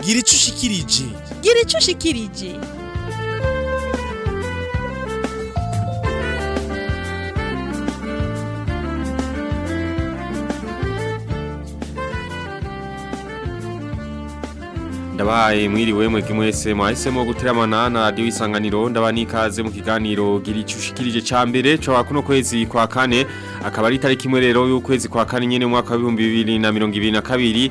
ngira icyo ushikirije ngira icyo ushikirije Ndabaye mwiriwe mwege mwese mwahisemo gutera manana radio isanganiro ndabanikaze mu kiganiro giri cyushikirije cambere cyo akuno kwezi kwa kane akaba ari tariki imwe rero y'ukwezi kwa kane nyene mu mwaka wa 2022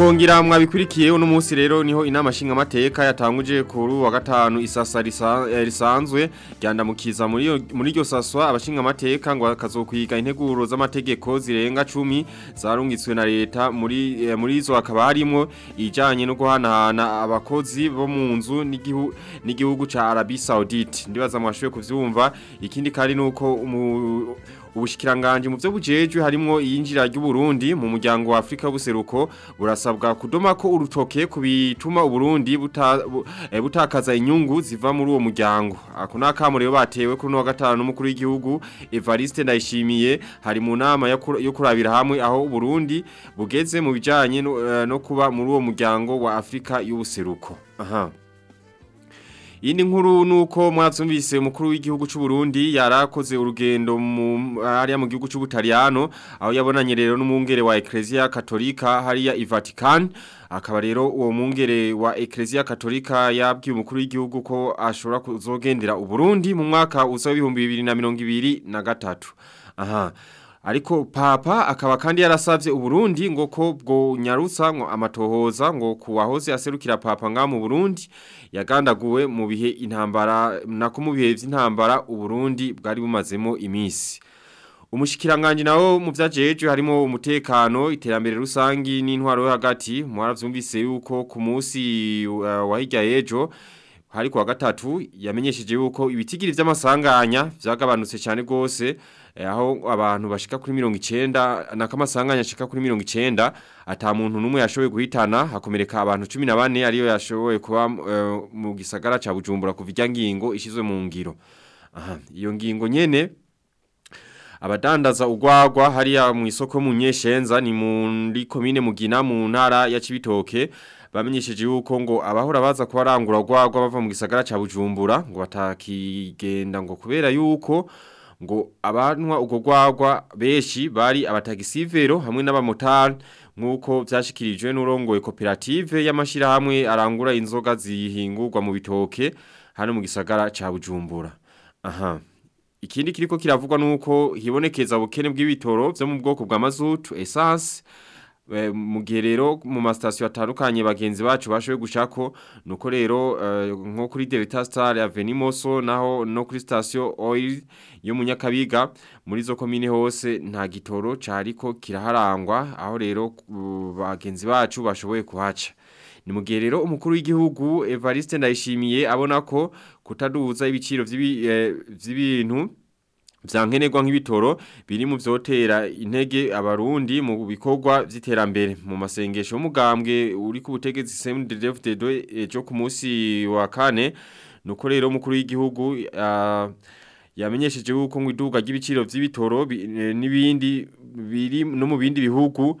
mukongera mwabikurikiye uno munsi rero niho inama shinga mateka yatanguje kuri wa gatanu isasa eh, risanzwe ryandamukiza muri muri ryo saswa abashinga mateka ngo akazokwiga integuro z'amategeko zirenga 10 zarungitswe na leta muri eh, muri izo akaba harimo ijanye no guhanahana abakozi bo mu nzu n'igihugu ca Arabi Saudite ndibaza mwashuye kuvyumva ikindi kari nuko ubushikiranganje mu byo bujejwe harimo iyinjira ry'Uburundi mu muryango wa Afrika buseruko burasabwa kudoma ko urutoke kubituma Uburundi buta, eh, butakaza inyungu ziva muri uwo muryango akuna kamurero batewe kuri no gatano n'umukuru w'igihugu Evariste ndayishimiye hari mu nama yo kurabira hamwe aho Burundi bugeze mu bijanye eh, no, kuba muri uwo muryango wa Afrika y'ubuseruko aha Yindi nkuru nuko mwatsumvise umukuru w'igihugu cy'u Burundi yarakoze urugendo mu hariya mu gihugu cy'Ubutaliyano aho yabonanye rero n'umungere wa Ecclesia Katolika hariya i Vatican akaba rero uwo mungere wa Ecclesia Katolika yabwiye umukuru w'igihugu ko ashobora kuzogendera u Burundi mu mwaka uza 2023 aha ariko papa akaba kandi yarasabye uburundi ngo ko bwo nyarutsa ngo amatohoza ngo kuwahoze aserukira papa nga mu burundi yagandaguwe mu bihe intambara nako mu bihe by'intambara uburundi bwari bumazemo iminsi umushikiranganje nawo mu byajeje harimo umutekano iterambere rusangi n'intwaro yo hagati mwaravyumvise yuko ku munsi uh, wahijya ejo hari ku gatatu yamenyesheje yuko ibitigiri by'amasanganya byagabanutse cyane gose Eh, aho abantu bashika kuri mirongo icyenda n'akamasanganya ashika kuri mirongo icyenda ata muntu n'umwe yashoboye guhitana hakomereka abantu cumi na bane ariyo yashoboye kuba eh, mu gisagara cya bujumbura kuva ijya ngingo ishyizwe mu ngiro aha iyo ngingo nyine abadandaza ugwagwa hariya mu isoko mu nyeshenza ni muri komine mugina mu ntara ya kibitoke bamenyesheje yuko ngo abahora baza kubarangura ugwagwa bava mu gisagara cya bujumbura ngo batakigenda ngo kubera yuko ngo abanwa ugo gwagwa beshi bari abatagisivero hamwe n'abamotari nk'uko byashyikirijwe n'urongoye koperative y'amashyirahamwe arangura inzoga zihingurwa mu bitoke hano mu gisagara cya bujumbura aha ikindi kiriko kiravugwa nuko hibonekeza ubukene bw'ibitoro byo mu bwoko bwa essence. Eh, mu mu masitasiyo atandukanye bagenzi bacu bashoboye gushako nuko rero eh, nko kuri Delta Star ya venimoso naho no kuri sitasiyo oyiri yo Munyakabiga muri zo komine hose nta gitoro cyariko kiraharangwa aho rero mm, bagenzi bacu bashoboye kuhaca ni mu umukuru w'igihugu evariste ndayishimiye abona ko kutaduza ibiciro by'ibintu eh, Zangene vyankenerwa nk'ibitoro biri mu vyotera intege abarundi mu bikorwa vy'iterambere mu masengesho y'umugambwe uliku uteke zisemu cndd dedo e, eh, ku munsi wa kane nuko rero mukuru w'igihugu uh, yamenyesheje yuko ngo iduga ry'ibiciro vy'ibitoro eh, n'ibindi biri no numu bindi bihugu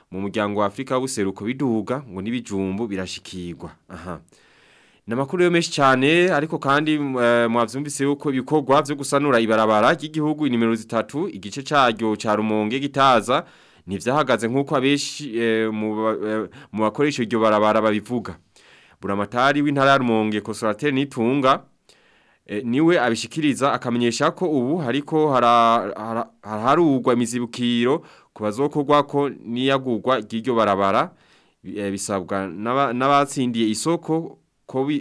mu muryango wa Afrika w'useruko biduga ngo nibijumbu birashikirwa aha ni amakuru yo menshi cyane ariko kandi eh, mwavyumvise uko ibikorwa byo gusanura ibarabara ry'igihugu inimero zitatu igice cyaryo cya gitaza ni vyahagaze nk'uko abeshi eh, eh, mu bakoresha iryo barabara babivuga buramatari w'intara ya rumonge kosorateri n'itunga niwe abishikiriza akamenyesha ko ubu hariko hararugwa imizibukiro kubazokorwa ko n'iyagurwa ry'iryo barabara bisabwa n'abatsindiye isoko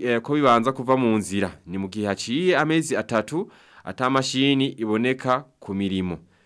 Eh, ko bibanza kuva mu nzira ni mu gihe haciye amezi atatu atamashini iboneka ku mirimo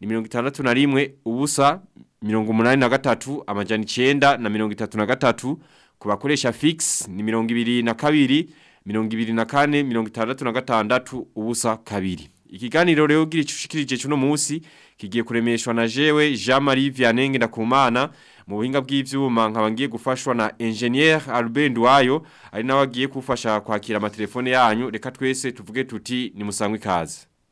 ni rimwe ubusa na 183 amajana 9 na na gatatu, kubakoresha fix ni na kabiri, na 24 66 ubusa kabiri ikiganiro rero gira icushikirije cuno munsi kigiye kuremeshwa na jewe Jean Marie na kumana, mu buhinga bw'ibyuma nkaba ngiye gufashwa na enjeniyeri Albert Nduwayo ari nawe agiye kufasha kwakira amatelefone yanyu reka twese tuvuge tuti ni musangwe ikaze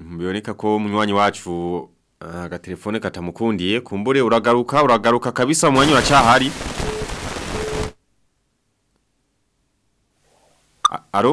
biboneka ko munywanyi wacu telefone katamukundiye kumbure uragaruka uragaruka kabisa munywanyi wacyahari aro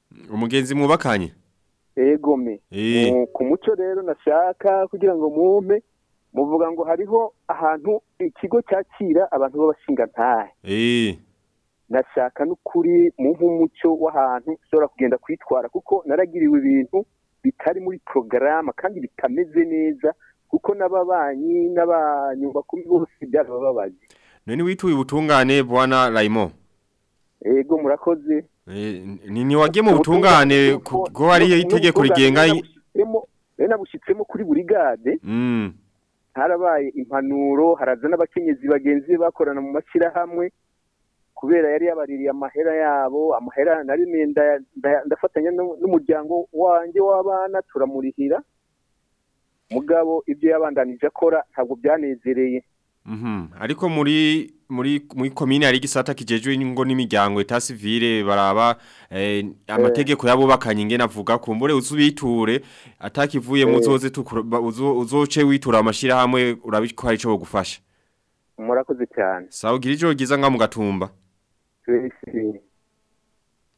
umugenzi mwubakanye egome eh. ku muco rero nashaka kugira ngo mwume muvuga ngo hariho ahantu ikigo cyakira abantu b'abashinga ntahe eh. ngashaka n'ukuri mu nkumucyo w'ahantu ushobora kugenda kwitwara kuko naragiriwe ibintu bitari muri porogaramu kandi bitameze neza kuko n'ababanyi n'abanyubakumbi bose byarabababaje none wituye ubutungane bwana rayimo yego murakoze eh, ntiwagiye mu butungane kuko hariyo itegeko rigenga nabushitsemo kuri buri gade mm. harabaye impanuro haraza n'abakenyezi bagenzi bakorana mu mashyirahamwe kubera yari yabaririye amahera yabo amahera nari ndafatanya n'umuryango wanjye w'abana turamurihira mugabo ibyo yabandanije akora ntabwo byanezereye mhm. ariko muri muri muri komine hari igisata kijejwe ngo n'imiryango eta civile baraba eh, amategeko eh. yabubakanye ingene avuga kumbure uzubiture atakivuye muzoze eh. uzoce witura amashyirahamwe hamwe urabikora ico bogufasha murakoze cyane sawa gira ijoro ryiza ngamugatumba tubere isirere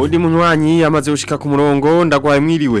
undi munywanyi yamaze gushika ku murongo ndagwaye mwiriwe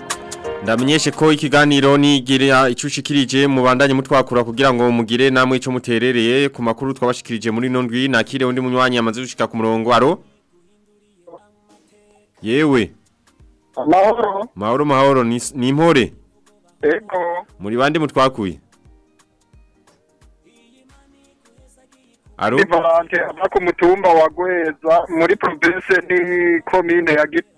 menyeshe ko ikiganiro nigira ah, icushikirije mubandanye mutwakura kugira ngo mugire namwe ico muterereye ku makuru twabashikirije muri nondwi nakire undi munywanyi amaze gushika ku murongo aro Yewe Mahoro Mahoro mahoro ni impore Ego Muri bande mutwakuye Aro Ivante abakumtumba wagweza muri province ni commune ya Gito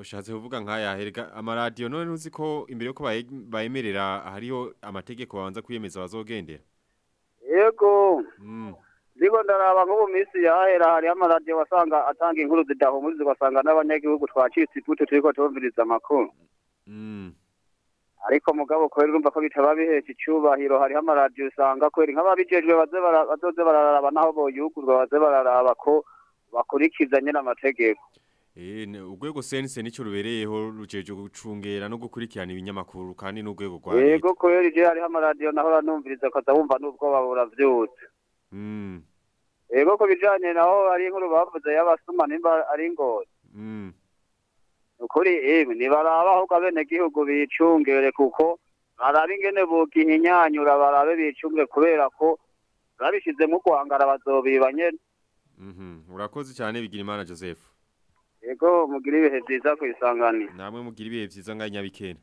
ushatse kuvuga nkaya herega amaradiyo none uzi ko imbere yo bayemerera hariho amategeko babanza kwiyemeza bazogendera yego hmm. niko ndaraba nk'ubu minsi yahera hariho amaradiyo wasanga atanga inkuru zidahumuriza ugasanga n'abanyagihugu twacitse iputu turi ko amakuru hmm. ariko mugabo kubera urumva ko bitaba bihesha icyubahiro hariho amaradiyo usanga kwera nk'ababijejwe bazoze bararaba n'aho boyugurwa baze bararaba ko bakurikiza n’amategeko Eh, urwego sense nicyo rubereyeho rujeje gucungera no gukurikirana ibinyamakuru kandi n'urwego rwa yego kubera ibyo hariho amaradiyo naho ranumviriza akaza bumva n'ubwo babura byose hmm. yego ku bijyanye naho ari inkuru bavuze y'abasuma nimba ari ngozi hmm. ukuri yewe eh, nibaraba ahubwo abenegihugu bicungere kuko barabe ingene bugihinyanyura barabe bicunge kubera ko babishyizemo guhangara bazobiba nyene hmm. urakoze cyane bigira imana joseph Ego mugiri bihe byiza ku isangani. namwe mugiri bihe byiza nka nyabikenda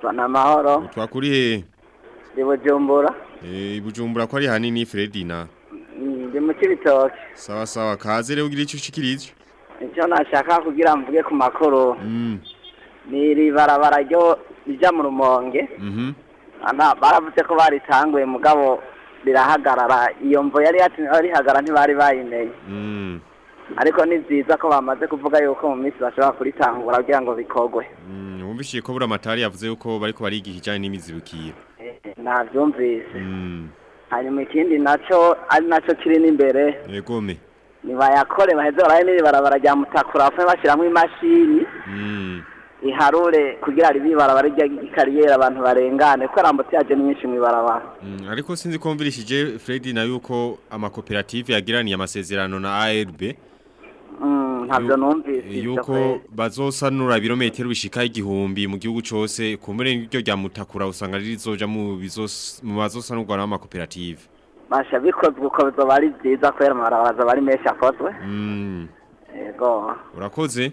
twana mahoro twakuriye ndi bujumbura Eh ibujumbura ko ari hanini Fredina. Mm, ndi mu kibitoki. Sawa sawa kaze rero ugira icyo ushikirije. nashaka kugira mvuge ku makoro. Mm. Ni ribarabara ryo rija mu rumonge. Mhm. Ana ah, baravuze ko baritanguye mugabo birahagarara iyo mvo yari yarihagara ntibari bayimenye. Mhm. Ariko ni ko bamaze kuvuga yuko mu minsi bashobora kuritangura kugira ngo bikogwe. Mhm. Wumvishye ko buri yavuze yuko bariko barigiha ijanye n'imizibukiro. nabyumvise mm. hanyuma ikindi nacyo ari nacyo kiri n'imbere ntibayakore baheze barabe n'ibarabara rya mutakura bapfuye bashyiramo imashini mm. iharure kugira ribe ibarabara rijya ikariyeri abantu barengane kuko ari myinshi mu ibarabara mm. ariko sinzi ko mvirishije Fred na yuko amakoperative yagiraniye amasezerano na ARB Mm, ntabyo numvise yuko bazosanura birometero bishika igihumbi mu gihugu cyose ku mbere rya mutakura usanga rizoja mu mu bazosanurwa n'amakoperative basha bikozwe uko bizoba ari byiza kubera amarabaza bari menshi akozwe mm. yego urakoze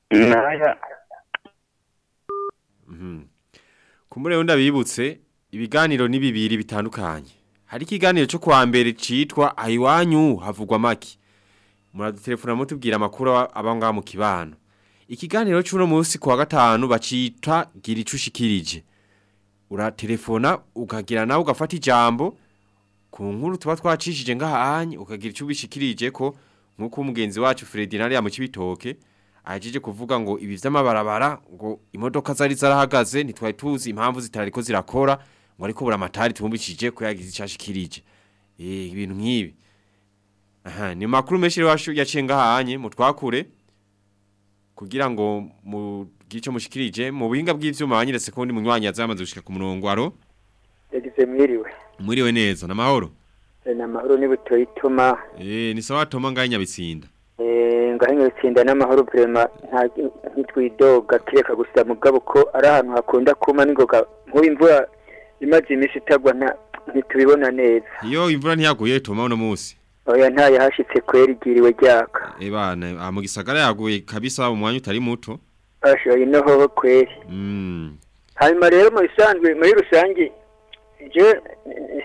Naya. Mhm. Kumure unda bibutse ibiganiro ni bibiri bitandukanye. Hari ikiganiro cyo kwa mbere citwa Aiwanyu havugwa maki. muradutelefona mutubwira amakuru abangaba mu kibano ikiganiro cy'uno munsi kwa wa gatanu bacita gira icyo ushikirije uratelefona ukagira nawe ugafata ijambo ku nkuru tuba twacishije nk'ahanye ukagira icyo ubishikirije ko nk'uko mugenzi wacu Ferdinand Yamukibitoke ajeje kuvuga ngo ibi vy'amabarabara ngo imodoka zari zarahagaze nitwaye tuzi impamvu zitariko zirakora ngo ariko buramatari tumubishije ko yagize eh, ibintu nkibi Aha, ni makuru menshi rero yacenga hanye mutwakure kugira ngo mu gice mushikirije mu buhinga bw'ivyuma banyiretse ko ndi munywanya azamaze gushika ku murongo aro. Yagize mwiriwe. Mwiriwe neza na mahoro. E, na mahoro ni butoyi toma. Eh ni sawa toma nganya bitsinda. Eh nganya bitsinda na mahoro prema nta ntitwidoga kireka gusa mugabo ko ari ahantu hakunda kuma ningoga nkuba imvura imaze imisi nta nitubibona neza. Yo imvura ntiyaguye toma uno munsi. oya nta yahashitse kwera igiriwe ryaka ebana ah, mu gisagara yaguye kabisa umwanya utari muto ashoye no hoho kweri mm. hanyuma rero mu bisanzwe muri rusange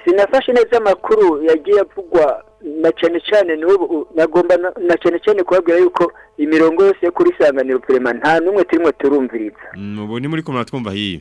sinafashe neza amakuru yagiye avugwa na cyane cyane n'ubu nagomba na cyane cyane kubabwira yuko imirongo yose yo kuri sanganiro perema nta n'umwe turimo turumviriza mm, ubu ni muri kumwe twumva hiyo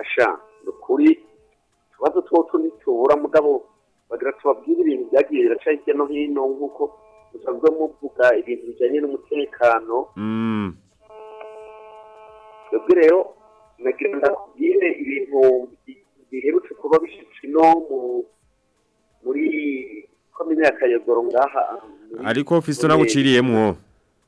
ashaka ukuri tubazo two tubura mugabo bagira tubabwire ibintu byagiye biraca hirya no hino nk'uko musanzwe muvuga ibintu bijanye n'umutekano mm. twebwe rero nagira ndakubwire ibintu biherutse kuba bishyitse ino muri komine ya kayogoro ngaha ariko fiso nabuciriyemwo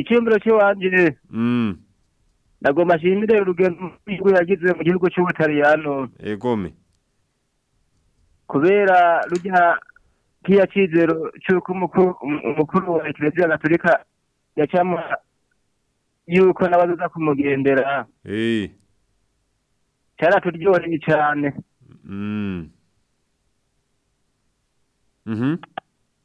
icyumviro cy'uwanje mm ndagomashimire urugendo yagize mu gihugu cy'ubutariyano egome kubera rujya kiya cyizero cy'uko umukuru wa ekereziya ya chama yuko n'abazaza kumugendera cyaraturyoheye cyane mm-hmm. mm-hmm.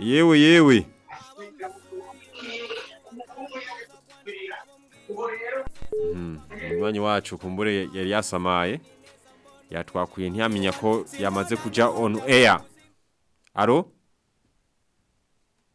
yewe yewe hmm, Mwanyi wacu kumbure yari yasamaye Yatwakuye ntiyamenya ko yamaze kuja on air aro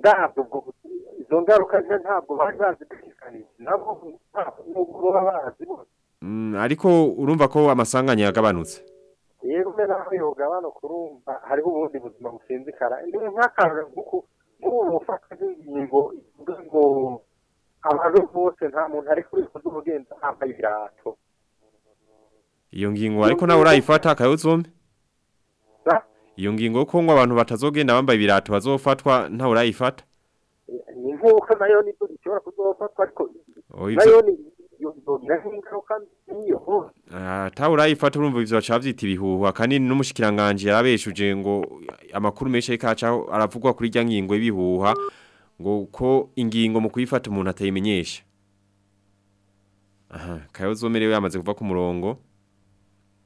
ntabwo izo ngaruka ntabwo bari bazidashyikanije nabwo nubwo baba bazi ariko urumva ko amasanganya yagabanutse yego naho yogabanuka urumva hariho ubundi buzima businzikara nk'akantu nk'ubu bufashe ingingo ivuga ngo abantu bose nta muntu ari kuri ifoto umugenzi yambaye ibirato iyo ngingo ariko nawe urayifata akayozombe iyo ngingo ko ngo abantu batazogenda bambaye ibirato bazofatwa nta urayifata ni nk'uko nayo nibyo bishobora kuzofatwa ariko oh, nayo ni atawe ah, urayifata urumva ibyo baca babyita ibihuha kanini n'umushikiranganje yarabeshuje ngo amakuru menshi ariko acaho aravugwa kuri irya ngingo y'ibihuha ngo ko ingingo mu kuyifata umuntu atayimenyesha aha kayozo merewe yamaze kuva ku murongo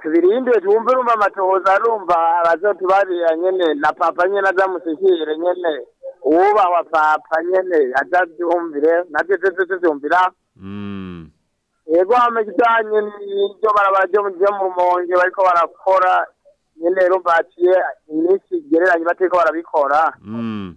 tubirinde twumve urumva amatohoza arumva abazotubarira nyene na papa nyene azamushikire nyene wa papa nyene azavyumvire natwe twese tuvyumvira mm. yego hama kijanye n'iryo barabara ryo mu rumonge bariko barakora nyene rumva haciye iminsi igereranye batariko barabikora mm.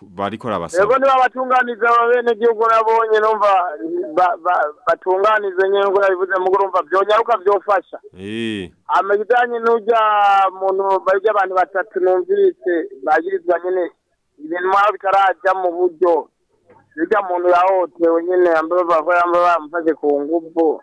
bariko rabasaba yego niba batunganiza bene gihugu nabonye numva batunganize nyene ngo yabivuze mu urumva byonyaruka byofasha eh amajanye nujya muntu barya abantu batatu numvise bagirizwa nyene ibintu mwabo bitarajya mu buryo sijya muntu yahote wenyine ambaye bakora ambaye bamufashe ku ngufu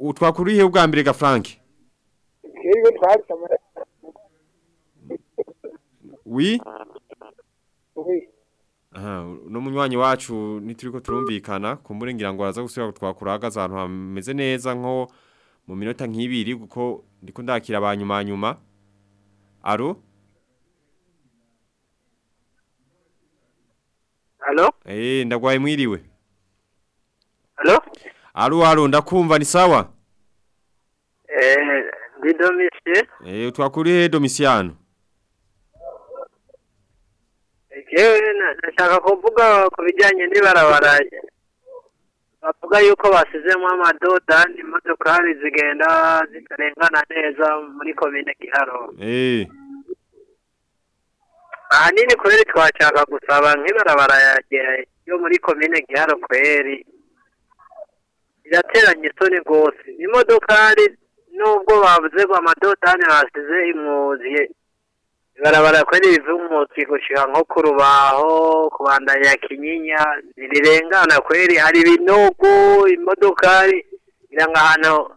utwakuriye ubwa ga frank twebwe twari Oui? Oui. Ah, no munywanyi wacu nituriko turumvikana kumburengira ngo araza gusubira twakuragaza ahantu hameze neza nko mu minota nk'ibiri guko ndiko ndakira abanyuma nyuma. Aro? Allo? Eh, hey, ndagwaye mwiriwe. Allo? Alo alo ndakumva ni sawa? Eh, ndi domisi. Eh, hey, twakuri he domisiano. yewe nashaka kuvuga ku bijyanye n'ibarabara bavuga yuko basizemo amadoda imodokari zigenda zitarengana neza muri komine giharo eh. ahanini kweri twashaka gusaba nk'ibarabara yo muri komine giharo kweri irateranye isoni rwose imodokari nubwo bavuze ngo amadodani basize imwuziye barabara kweli rizumutse gushika nko ku rubaho kubandanya kinyinya ntirirengana kweli hari ibinogo imodokari irangahano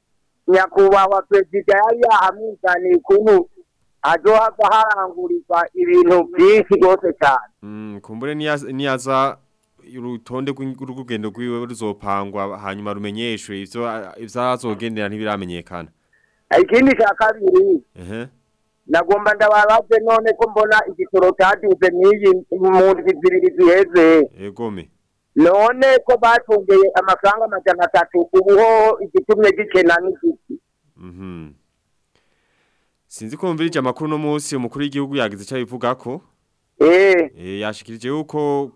nyakubahwa perezida yari yahamwizaniye ukuntu azohava harangurirwa ibintu byinshi rwose cyane mm, kumbure niyaza urutonde rw'urugendo rwiwe ruzopangwa hanyuma rumenyeshwe ibyo azogendera ntibiramenyekana ikindi cya kabiri nagomba ndababaze none ko mbona igitoro cyaduze n'iyi mu ndwi zibiri ziheze egome none ko batungeye amafaranga amajana atatu ubuho igitumye gikena n'igiti mhm. sinzi ko amakuru no munsi umukuru w'igihugu yagize icyo abivuga ko eh yashikirije yuko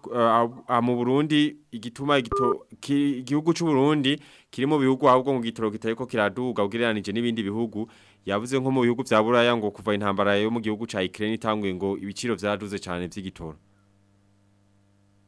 mu eh, Burundi igituma igihugu cy'u Burundi kirimo bihugu ahubwo ngo gitoro kitaye ko kiraduga ugereranije n'ibindi bihugu yavuze nko mu bihugu bya Buraya ngo kuva intambara yo mu gihugu ca Ukraine itanguye ngo ibiciro byaraduze cyane by'igitoro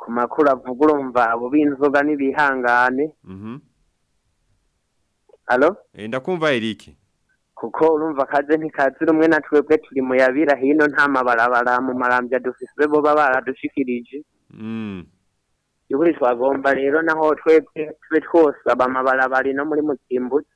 ku makuru avuga urumva abo b'inzoga n'ibihangane mhm. eh, ndakumva erike kuko urumva kaze ntikazi rumwe na twebwe turi mu yabira hino nta mabarabara mu marambya dufise boba baradushikirije mm. yuburi twagomba rero naho twebwe tube twosaba no mwini muri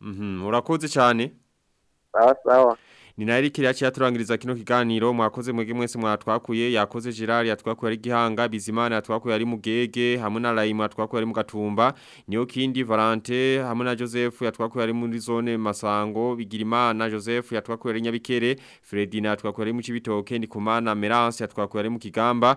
mhm, urakoze cyane sawa sawa ni nayo iri kiriya kino kiganiro mwakoze mwege mwese mwatwakuye yakoze gerard yatwakuye ari gihanga bizimana yatwakuye ari mugege hamwe na rayima yatwakuye ari mu gatumba kindi valante hamwe na joseph yatwakuye ari muri zone masango bigirimana joseph yatwakuye nyabikere fredina yatwakuye ari mu cibitoke ndikumana merance yatwakuye ari mu kigamba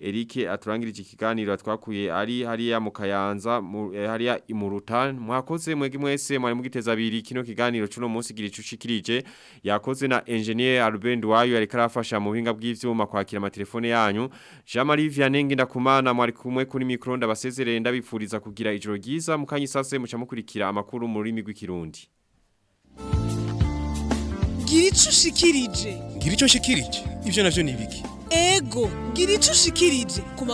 Eric aturangirije ikiganiro atwa kuye ari hari ya mukayanza eh, hari ya imurutan mwakoze mwegi mwese mwari mu giteza biri kino kiganiro cuno munsi giricushikirije yakoze na engineer Albend wayo ari karafasha mu buhinga bw'ivyuma kwakira ama telefone yanyu Jean Marie Vianenge ndakumana mwari kumwe kuri mikro ndabasezerere ndabifuriza kugira ijoro giza mukanyisase mucamukurikira amakuru nkuru mu rurimi rw'ikirundi gira icyo ushikirije gira icyo ushikirije ibyo ego gira icyo ushikirije